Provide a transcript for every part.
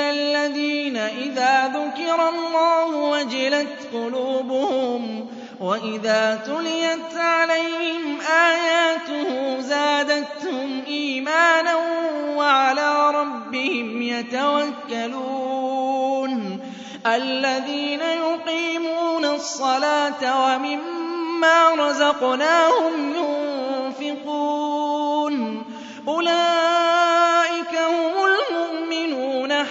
الَّذِينَ إِذَا ذُكِرَ اللَّهُ وَجِلَتْ قُلُوبُهُمْ وَإِذَا تُلِيَتْ عَلَيْهِمْ آيَاتُهُ زَادَتْهُمْ إِيمَانًا وَعَلَىٰ رَبِّهِمْ يَتَوَكَّلُونَ الَّذِينَ يُقِيمُونَ الصَّلَاةَ وَمِمَّا رَزَقْنَاهُمْ يُنفِقُونَ أُولَٰئِكَ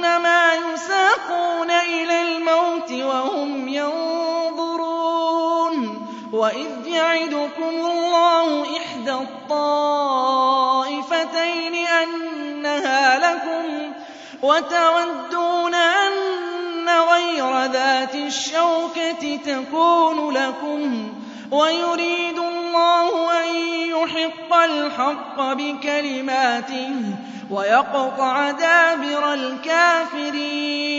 فَإِنَّمَا يُسَاقُونَ إِلَى الْمَوْتِ وَهُمْ يَنظُرُونَ وَإِذْ يَعِدُكُمُ اللَّهُ إِحْدَى الطَّائِفَتَيْنِ أَنَّهَا لَكُمْ وَتَوَدُّونَ أَنَّ غَيْرَ ذَاتِ الشَّوْكَةِ تَكُونُ لَكُمْ وَيُرِيدُ الله أن يحق الحق بكلماته ويقطع دابر الكافرين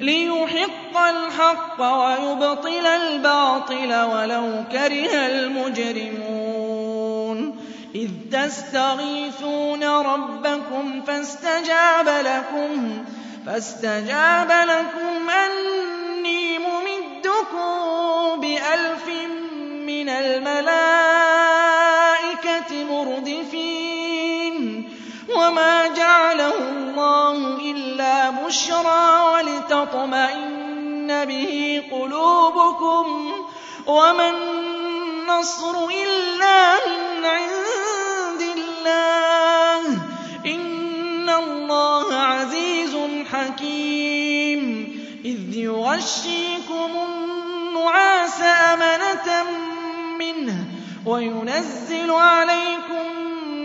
ليحق الحق ويبطل الباطل ولو كره المجرمون إذ تستغيثون ربكم فاستجاب لكم فاستجاب لكم أني ممدكم بألف مِنَ الْمَلَائِكَةِ مُرْدِفِينَ وَمَا جَعَلَهُ اللَّهُ إِلَّا بُشْرَىٰ وَلِتَطْمَئِنَّ بِهِ قُلُوبُكُمْ وَمَا النَّصْرُ إِلَّا مِنْ عِندِ اللَّهِ إِنَّ اللَّهَ عَزِيزٌ حَكِيمٌ إِذْ يُغَشِّيكُمُ النُّعَاسَ أَمَنَةً منه وينزل عليكم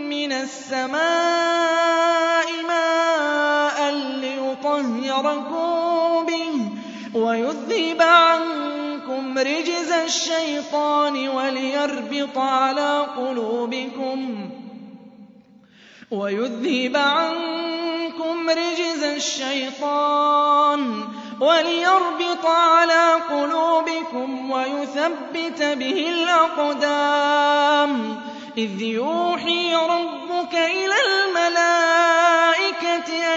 من السماء ماء ليطهركم به ويذهب عنكم رجز الشيطان وليربط على قلوبكم ويذهب عنكم رجز الشيطان وَلِيَرْبِطَ عَلَىٰ قُلُوبِكُمْ وَيُثَبِّتَ بِهِ الْأَقْدَامَ. إِذْ يُوحِي رَبُّكَ إِلَى الْمَلَائِكَةِ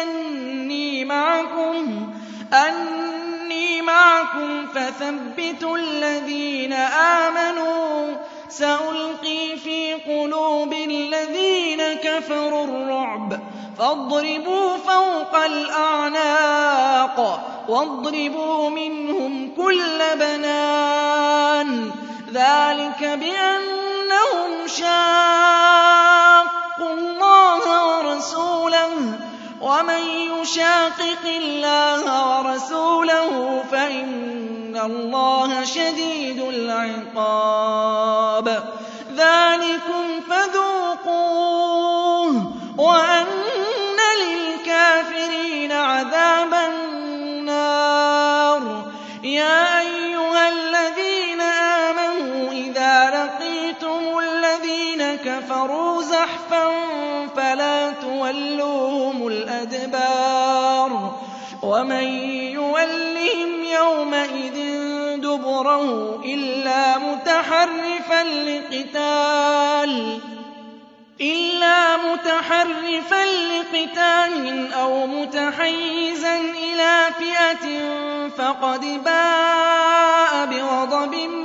أَنِّي مَعَكُمْ أَنِّي مَعَكُمْ فَثَبِّتُوا الَّذِينَ آمَنُوا. سَأُلْقِي فِي قُلُوبِ الَّذِينَ كَفَرُوا الرُّعْبَ. فاضربوا فوق الأعناق واضربوا منهم كل بنان ذلك بأنهم شاقوا الله ورسوله ومن يشاقق الله ورسوله فإن الله شديد العقاب ذلكم فذوقوا كفروا زحفا فلا تولوهم الأدبار ومن يولهم يومئذ دبره إلا متحرفا لقتال إلا متحرفا لقتال أو متحيزا إلى فئة فقد باء بغضب